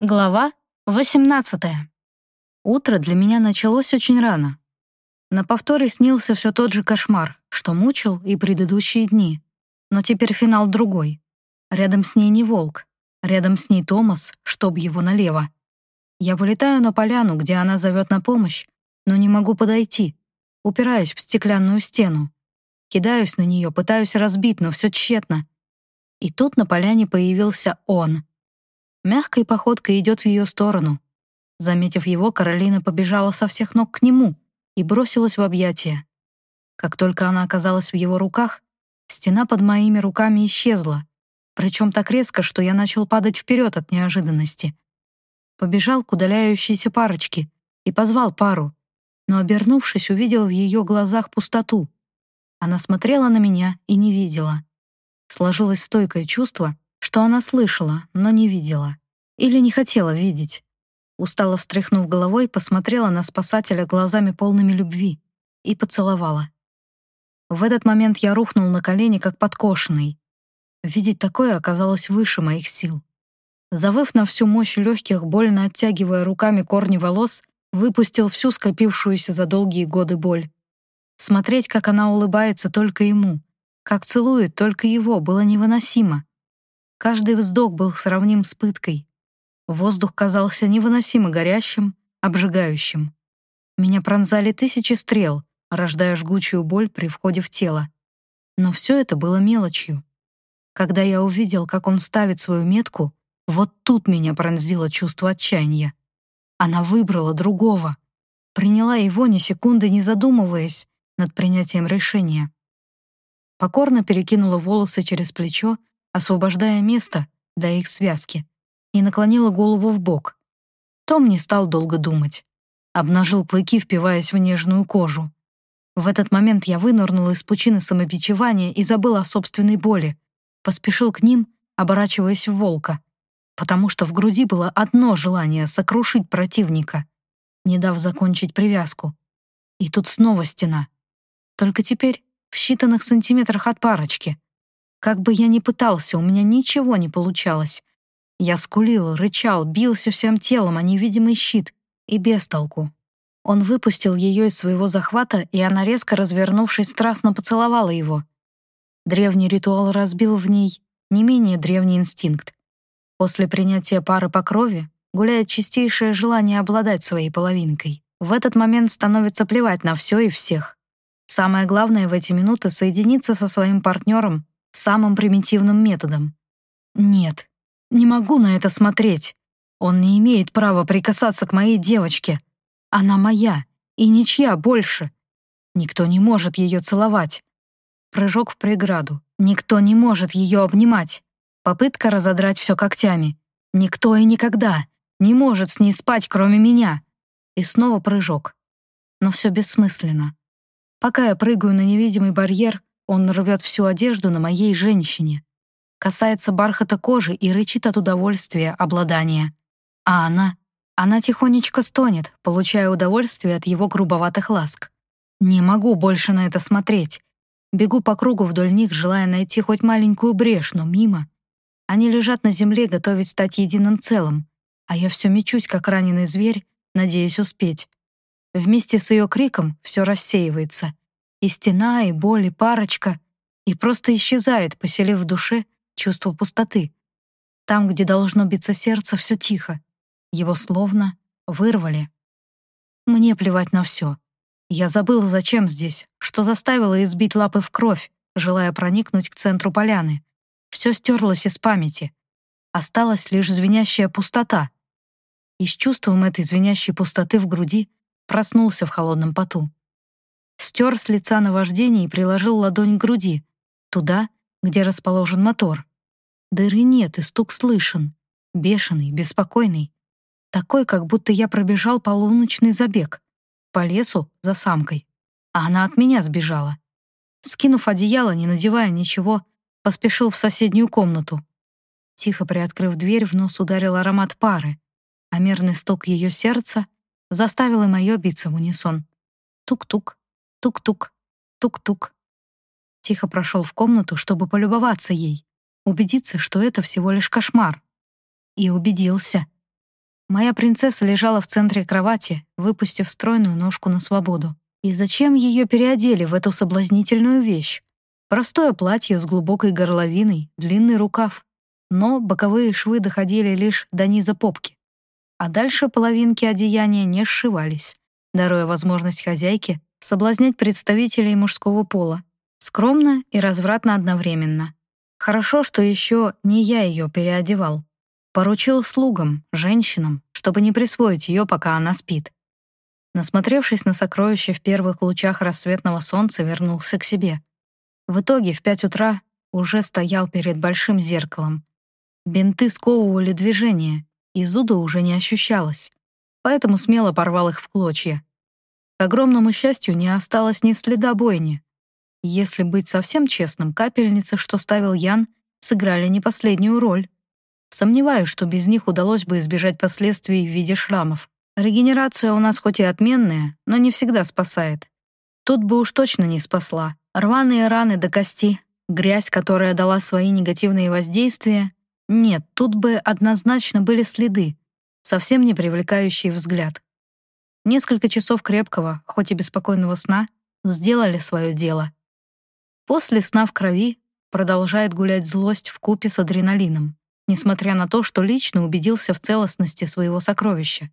Глава 18. Утро для меня началось очень рано. На повторе снился все тот же кошмар, что мучил и предыдущие дни. Но теперь финал другой. Рядом с ней не волк. Рядом с ней Томас, чтоб его налево. Я вылетаю на поляну, где она зовет на помощь, но не могу подойти. Упираюсь в стеклянную стену. Кидаюсь на нее, пытаюсь разбить, но все тщетно. И тут на поляне появился он — Мягкой походкой идет в ее сторону. Заметив его, Каролина побежала со всех ног к нему и бросилась в объятия. Как только она оказалась в его руках, стена под моими руками исчезла, причем так резко, что я начал падать вперед от неожиданности. Побежал к удаляющейся парочке и позвал пару, но, обернувшись, увидел в ее глазах пустоту. Она смотрела на меня и не видела. Сложилось стойкое чувство, что она слышала, но не видела. Или не хотела видеть. Устало встряхнув головой, посмотрела на спасателя глазами полными любви и поцеловала. В этот момент я рухнул на колени, как подкошенный. Видеть такое оказалось выше моих сил. Завыв на всю мощь легких, больно оттягивая руками корни волос, выпустил всю скопившуюся за долгие годы боль. Смотреть, как она улыбается только ему, как целует только его, было невыносимо. Каждый вздох был сравним с пыткой. Воздух казался невыносимо горящим, обжигающим. Меня пронзали тысячи стрел, рождая жгучую боль при входе в тело. Но все это было мелочью. Когда я увидел, как он ставит свою метку, вот тут меня пронзило чувство отчаяния. Она выбрала другого. Приняла его ни секунды не задумываясь над принятием решения. Покорно перекинула волосы через плечо освобождая место для их связки, и наклонила голову в бок. Том не стал долго думать. Обнажил клыки, впиваясь в нежную кожу. В этот момент я вынырнул из пучины самобичевания и забыл о собственной боли. Поспешил к ним, оборачиваясь в волка, потому что в груди было одно желание — сокрушить противника, не дав закончить привязку. И тут снова стена. Только теперь в считанных сантиметрах от парочки. Как бы я ни пытался, у меня ничего не получалось. Я скулил, рычал, бился всем телом о невидимый щит. И без толку. Он выпустил ее из своего захвата, и она, резко развернувшись, страстно поцеловала его. Древний ритуал разбил в ней не менее древний инстинкт. После принятия пары по крови гуляет чистейшее желание обладать своей половинкой. В этот момент становится плевать на все и всех. Самое главное в эти минуты — соединиться со своим партнером самым примитивным методом. Нет, не могу на это смотреть. Он не имеет права прикасаться к моей девочке. Она моя, и ничья больше. Никто не может ее целовать. Прыжок в преграду. Никто не может ее обнимать. Попытка разодрать все когтями. Никто и никогда не может с ней спать, кроме меня. И снова прыжок. Но все бессмысленно. Пока я прыгаю на невидимый барьер, он рвет всю одежду на моей женщине, касается бархата кожи и рычит от удовольствия обладания. А она, она тихонечко стонет, получая удовольствие от его грубоватых ласк. Не могу больше на это смотреть. Бегу по кругу вдоль них, желая найти хоть маленькую брешь, но мимо. Они лежат на земле, готовясь стать единым целым, а я все мечусь, как раненый зверь, надеясь успеть. Вместе с ее криком все рассеивается — и стена, и боль, и парочка, и просто исчезает, поселив в душе чувство пустоты. Там, где должно биться сердце, все тихо. Его словно вырвали. Мне плевать на все. Я забыл, зачем здесь, что заставило избить лапы в кровь, желая проникнуть к центру поляны. Все стерлось из памяти. Осталась лишь звенящая пустота. И с чувством этой звенящей пустоты в груди проснулся в холодном поту. Стер с лица наваждение и приложил ладонь к груди, туда, где расположен мотор. Дыры нет, и стук слышен. Бешеный, беспокойный. Такой, как будто я пробежал полуночный забег. По лесу за самкой. А она от меня сбежала. Скинув одеяло, не надевая ничего, поспешил в соседнюю комнату. Тихо приоткрыв дверь, в нос ударил аромат пары, а мерный стук ее сердца заставил и мое биться в унисон. Тук-тук, Тук-тук, тук-тук. Тихо прошел в комнату, чтобы полюбоваться ей, убедиться, что это всего лишь кошмар. И убедился. Моя принцесса лежала в центре кровати, выпустив стройную ножку на свободу. И зачем ее переодели в эту соблазнительную вещь? Простое платье с глубокой горловиной, длинный рукав. Но боковые швы доходили лишь до низа попки. А дальше половинки одеяния не сшивались, даруя возможность хозяйке соблазнять представителей мужского пола. Скромно и развратно одновременно. Хорошо, что еще не я ее переодевал. Поручил слугам, женщинам, чтобы не присвоить ее, пока она спит. Насмотревшись на сокровища в первых лучах рассветного солнца, вернулся к себе. В итоге в пять утра уже стоял перед большим зеркалом. Бинты сковывали движение, и зуда уже не ощущалось, поэтому смело порвал их в клочья. К огромному счастью, не осталось ни следа бойни. Если быть совсем честным, капельницы, что ставил Ян, сыграли не последнюю роль. Сомневаюсь, что без них удалось бы избежать последствий в виде шрамов. Регенерация у нас хоть и отменная, но не всегда спасает. Тут бы уж точно не спасла. Рваные раны до кости, грязь, которая дала свои негативные воздействия. Нет, тут бы однозначно были следы, совсем не привлекающие взгляд. Несколько часов крепкого, хоть и беспокойного сна, сделали свое дело. После сна в крови продолжает гулять злость в купе с адреналином несмотря на то, что лично убедился в целостности своего сокровища.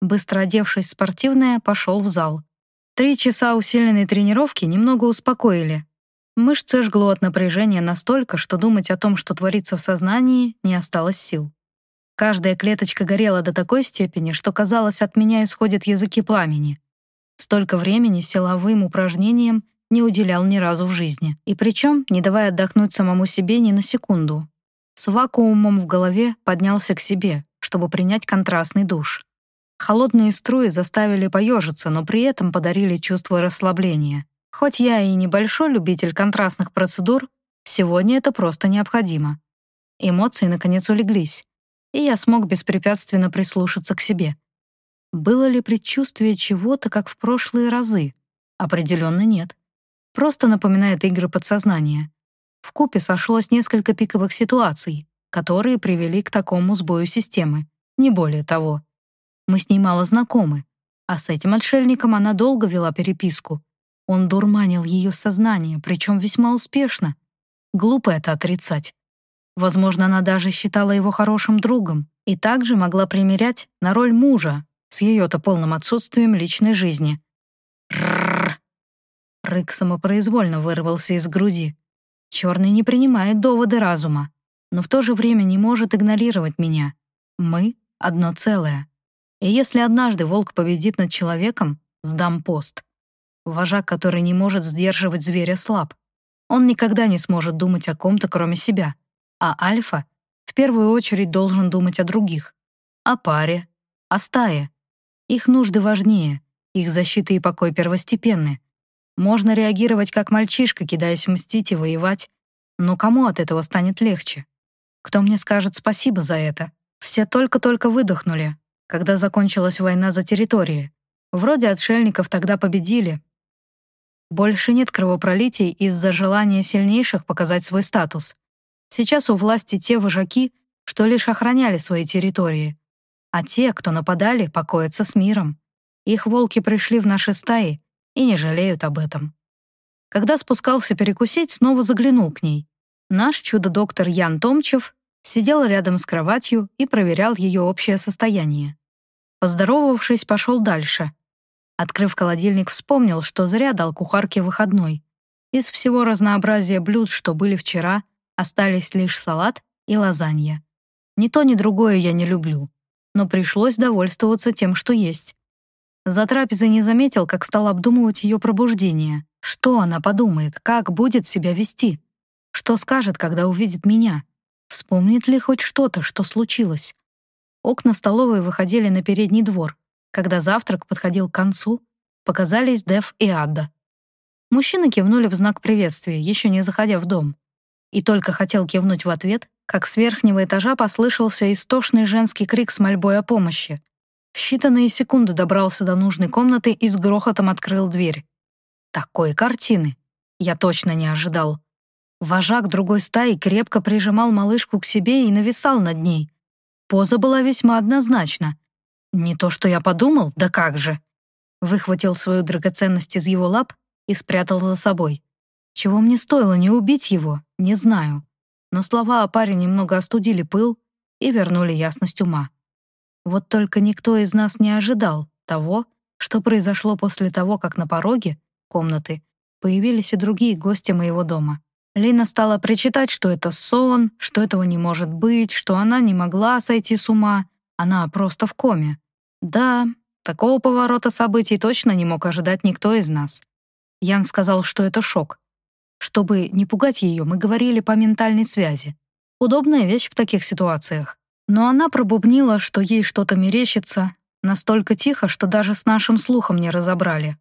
Быстро одевшись в спортивное, пошел в зал. Три часа усиленной тренировки немного успокоили. Мышцы жгло от напряжения настолько, что думать о том, что творится в сознании, не осталось сил. Каждая клеточка горела до такой степени, что, казалось, от меня исходят языки пламени. Столько времени силовым упражнениям не уделял ни разу в жизни. И причем, не давая отдохнуть самому себе ни на секунду, с вакуумом в голове поднялся к себе, чтобы принять контрастный душ. Холодные струи заставили поежиться, но при этом подарили чувство расслабления. Хоть я и небольшой любитель контрастных процедур, сегодня это просто необходимо. Эмоции наконец улеглись, и я смог беспрепятственно прислушаться к себе. Было ли предчувствие чего-то, как в прошлые разы? Определенно нет. Просто напоминает игры подсознания. В купе сошлось несколько пиковых ситуаций, которые привели к такому сбою системы, не более того. Мы с ней мало знакомы, а с этим отшельником она долго вела переписку. Он дурманил ее сознание, причем весьма успешно. Глупо это отрицать. Возможно, она даже считала его хорошим другом и также могла примерять на роль мужа с ее-то полным отсутствием личной жизни. Рррр. Рык самопроизвольно вырвался из груди. Черный не принимает доводы разума, но в то же время не может игнорировать меня. Мы — одно целое. И если однажды волк победит над человеком, сдам пост. Вожак, который не может сдерживать зверя, слаб. Он никогда не сможет думать о ком-то, кроме себя. А альфа в первую очередь должен думать о других. О паре, о стае. Их нужды важнее, их защита и покой первостепенны. Можно реагировать как мальчишка, кидаясь мстить и воевать, но кому от этого станет легче? Кто мне скажет спасибо за это? Все только-только выдохнули, когда закончилась война за территории. Вроде отшельников тогда победили. Больше нет кровопролитий из-за желания сильнейших показать свой статус. Сейчас у власти те вожаки, что лишь охраняли свои территории. А те, кто нападали, покоятся с миром. Их волки пришли в наши стаи и не жалеют об этом. Когда спускался перекусить, снова заглянул к ней. Наш чудо-доктор Ян Томчев сидел рядом с кроватью и проверял ее общее состояние. Поздоровавшись, пошел дальше. Открыв холодильник, вспомнил, что зря дал кухарке выходной. Из всего разнообразия блюд, что были вчера, остались лишь салат и лазанья. Ни то, ни другое я не люблю, но пришлось довольствоваться тем, что есть. За трапезой не заметил, как стал обдумывать ее пробуждение. Что она подумает, как будет себя вести? Что скажет, когда увидит меня? Вспомнит ли хоть что-то, что случилось? Окна столовой выходили на передний двор. Когда завтрак подходил к концу, показались Дев и Адда. Мужчины кивнули в знак приветствия, еще не заходя в дом. И только хотел кивнуть в ответ, как с верхнего этажа послышался истошный женский крик с мольбой о помощи. В считанные секунды добрался до нужной комнаты и с грохотом открыл дверь. Такой картины я точно не ожидал. Вожак другой стаи крепко прижимал малышку к себе и нависал над ней. Поза была весьма однозначна. «Не то, что я подумал, да как же!» Выхватил свою драгоценность из его лап и спрятал за собой. Чего мне стоило не убить его, не знаю. Но слова о паре немного остудили пыл и вернули ясность ума. Вот только никто из нас не ожидал того, что произошло после того, как на пороге комнаты появились и другие гости моего дома. Лина стала причитать, что это сон, что этого не может быть, что она не могла сойти с ума, она просто в коме. Да, такого поворота событий точно не мог ожидать никто из нас. Ян сказал, что это шок. Чтобы не пугать ее, мы говорили по ментальной связи. Удобная вещь в таких ситуациях. Но она пробубнила, что ей что-то мерещится, настолько тихо, что даже с нашим слухом не разобрали.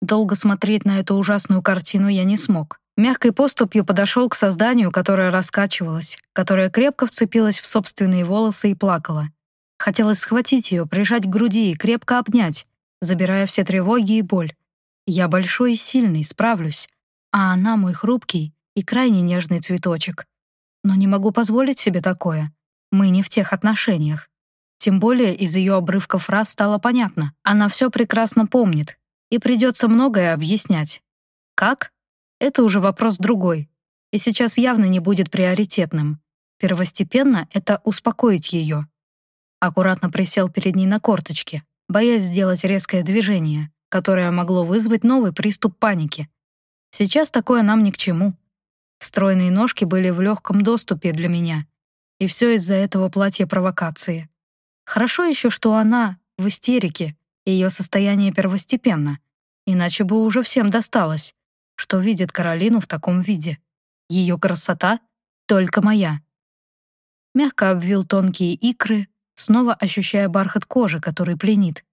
Долго смотреть на эту ужасную картину я не смог. Мягкой поступью подошел к созданию, которое раскачивалось, которое крепко вцепилось в собственные волосы и плакало. Хотелось схватить ее, прижать к груди и крепко обнять, забирая все тревоги и боль. Я большой и сильный, справлюсь. А она мой хрупкий и крайне нежный цветочек. Но не могу позволить себе такое. Мы не в тех отношениях. Тем более из ее обрывков фраз стало понятно. Она все прекрасно помнит, и придется многое объяснять. Как? Это уже вопрос другой, и сейчас явно не будет приоритетным. Первостепенно — это успокоить ее. Аккуратно присел перед ней на корточке, боясь сделать резкое движение, которое могло вызвать новый приступ паники. Сейчас такое нам ни к чему. Стройные ножки были в легком доступе для меня, и все из-за этого платья провокации. Хорошо еще, что она в истерике, ее состояние первостепенно, иначе бы уже всем досталось, что видит Каролину в таком виде. Ее красота только моя. Мягко обвил тонкие икры, снова ощущая бархат кожи, который пленит.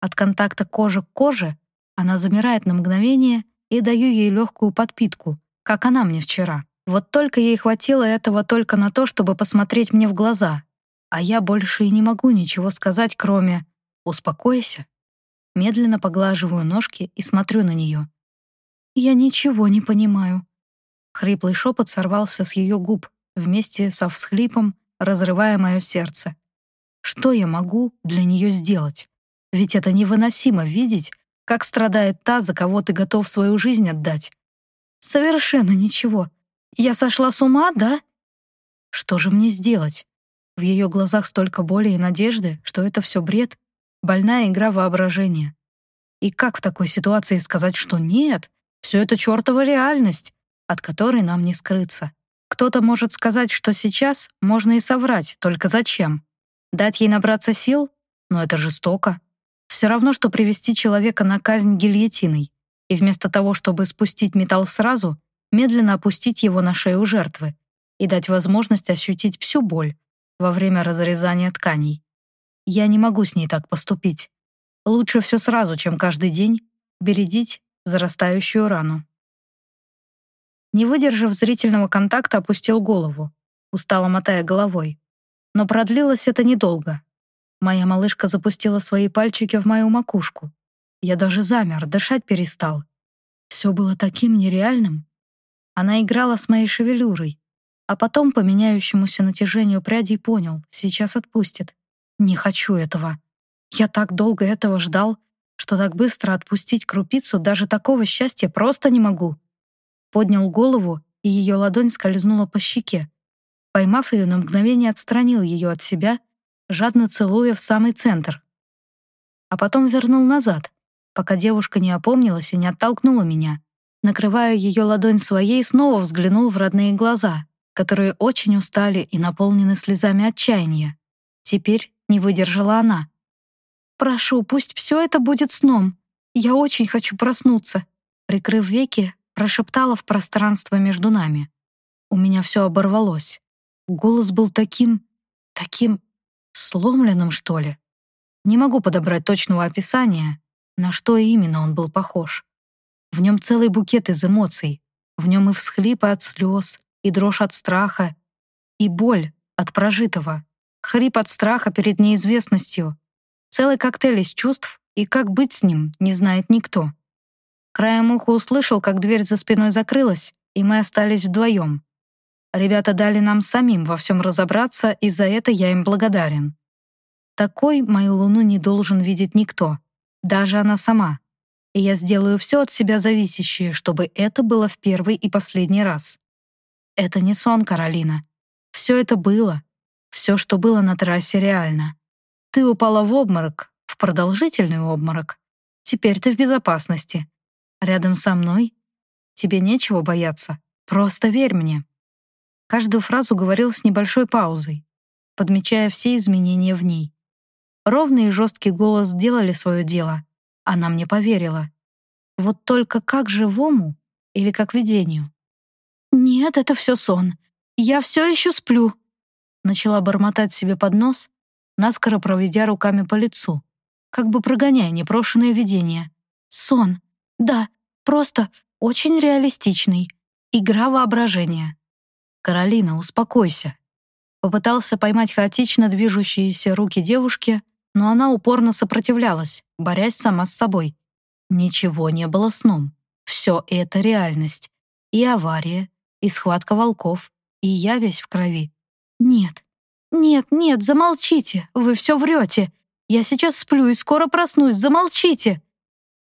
От контакта кожи к коже она замирает на мгновение и даю ей легкую подпитку, как она мне вчера. Вот только ей хватило этого только на то, чтобы посмотреть мне в глаза. А я больше и не могу ничего сказать, кроме «успокойся». Медленно поглаживаю ножки и смотрю на нее. «Я ничего не понимаю». Хриплый шепот сорвался с ее губ, вместе со всхлипом, разрывая мое сердце. Что я могу для нее сделать? Ведь это невыносимо видеть, как страдает та, за кого ты готов свою жизнь отдать. Совершенно ничего. Я сошла с ума, да? Что же мне сделать? В ее глазах столько боли и надежды, что это все бред, больная игра воображения. И как в такой ситуации сказать, что нет, все это чертова реальность, от которой нам не скрыться? Кто-то может сказать, что сейчас можно и соврать, только зачем? Дать ей набраться сил? Но это жестоко. Все равно, что привести человека на казнь гильотиной, и вместо того, чтобы спустить металл сразу, медленно опустить его на шею жертвы и дать возможность ощутить всю боль во время разрезания тканей. Я не могу с ней так поступить. Лучше все сразу, чем каждый день бередить зарастающую рану. Не выдержав зрительного контакта, опустил голову, устало мотая головой. Но продлилось это недолго. Моя малышка запустила свои пальчики в мою макушку. Я даже замер, дышать перестал. Все было таким нереальным. Она играла с моей шевелюрой, а потом по меняющемуся натяжению прядей понял, сейчас отпустит. Не хочу этого. Я так долго этого ждал, что так быстро отпустить крупицу даже такого счастья просто не могу. Поднял голову, и ее ладонь скользнула по щеке. Поймав ее, на мгновение отстранил ее от себя жадно целуя в самый центр. А потом вернул назад, пока девушка не опомнилась и не оттолкнула меня. Накрывая ее ладонь своей, снова взглянул в родные глаза, которые очень устали и наполнены слезами отчаяния. Теперь не выдержала она. «Прошу, пусть все это будет сном. Я очень хочу проснуться», прикрыв веки, прошептала в пространство между нами. У меня все оборвалось. Голос был таким... таким Сломленным, что ли? Не могу подобрать точного описания, на что именно он был похож. В нем целый букет из эмоций. В нем и всхлипы от слез, и дрожь от страха, и боль от прожитого, хрип от страха перед неизвестностью. Целый коктейль из чувств, и как быть с ним, не знает никто. Краем уха услышал, как дверь за спиной закрылась, и мы остались вдвоем. Ребята дали нам самим во всем разобраться, и за это я им благодарен. Такой мою луну не должен видеть никто, даже она сама. И я сделаю все от себя зависящее, чтобы это было в первый и последний раз. Это не сон, Каролина. Все это было. Все, что было на трассе, реально. Ты упала в обморок, в продолжительный обморок. Теперь ты в безопасности. Рядом со мной. Тебе нечего бояться. Просто верь мне. Каждую фразу говорил с небольшой паузой, подмечая все изменения в ней. Ровный и жесткий голос сделали свое дело. Она мне поверила. Вот только как живому или как видению? «Нет, это все сон. Я все еще сплю», начала бормотать себе под нос, наскоро проведя руками по лицу, как бы прогоняя непрошенное видение. «Сон. Да, просто очень реалистичный. Игра воображения». «Каролина, успокойся». Попытался поймать хаотично движущиеся руки девушки, но она упорно сопротивлялась, борясь сама с собой. Ничего не было сном. Все это реальность. И авария, и схватка волков, и я весь в крови. «Нет, нет, нет, замолчите, вы все врете. Я сейчас сплю и скоро проснусь, замолчите!»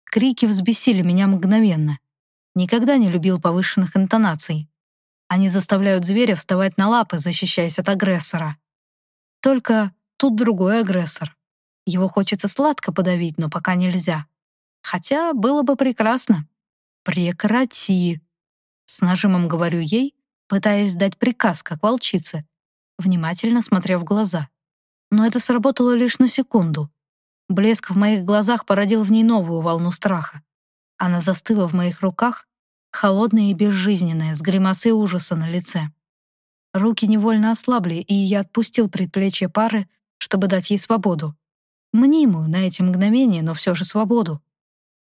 Крики взбесили меня мгновенно. Никогда не любил повышенных интонаций. Они заставляют зверя вставать на лапы, защищаясь от агрессора. Только тут другой агрессор. Его хочется сладко подавить, но пока нельзя. Хотя было бы прекрасно. «Прекрати!» С нажимом говорю ей, пытаясь дать приказ, как волчице, внимательно смотря в глаза. Но это сработало лишь на секунду. Блеск в моих глазах породил в ней новую волну страха. Она застыла в моих руках, холодная и безжизненная, с гримасой ужаса на лице. Руки невольно ослабли, и я отпустил предплечье пары, чтобы дать ей свободу. Мнимую на эти мгновения, но все же свободу.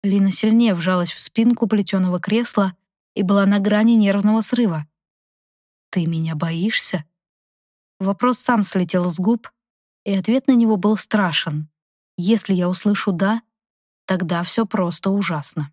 Лина сильнее вжалась в спинку плетеного кресла и была на грани нервного срыва. «Ты меня боишься?» Вопрос сам слетел с губ, и ответ на него был страшен. Если я услышу «да», тогда все просто ужасно.